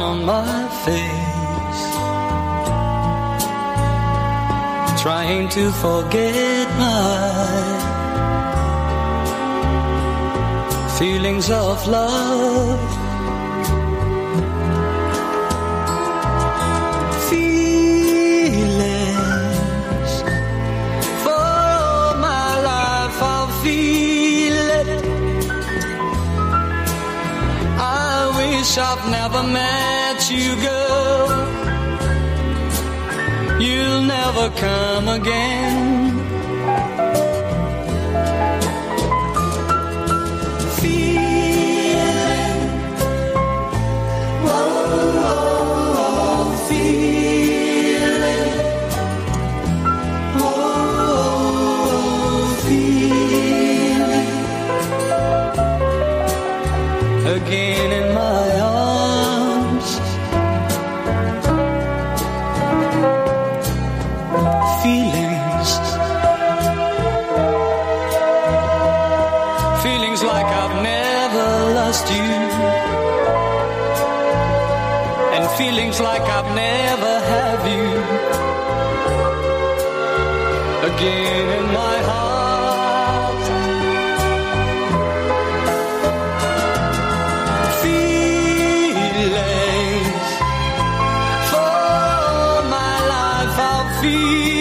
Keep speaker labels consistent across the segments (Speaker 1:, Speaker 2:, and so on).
Speaker 1: on my face, trying to forget my feelings of love. Wish I've never met you, girl. You'll never come again. Feeling, whoa, feeling again in my Feelings, feelings like I've never lost you, and feelings like I've never have you again in my heart. feelings. For my life I'll feel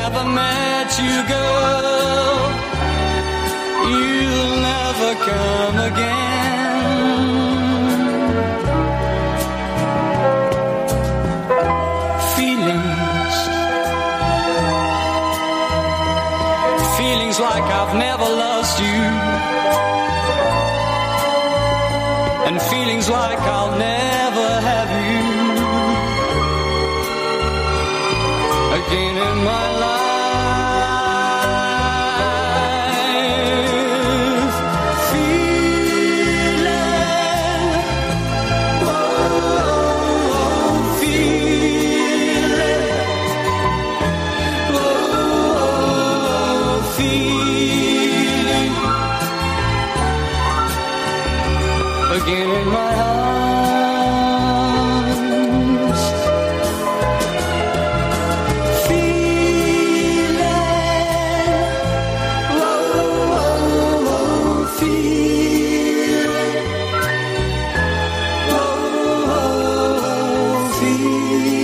Speaker 1: never met you, girl. You'll never come again. Feelings. Feelings like I've never lost you. And feelings like I'll never have you again in my life. Feeling, oh, feeling. Oh, feeling again in my heart. feel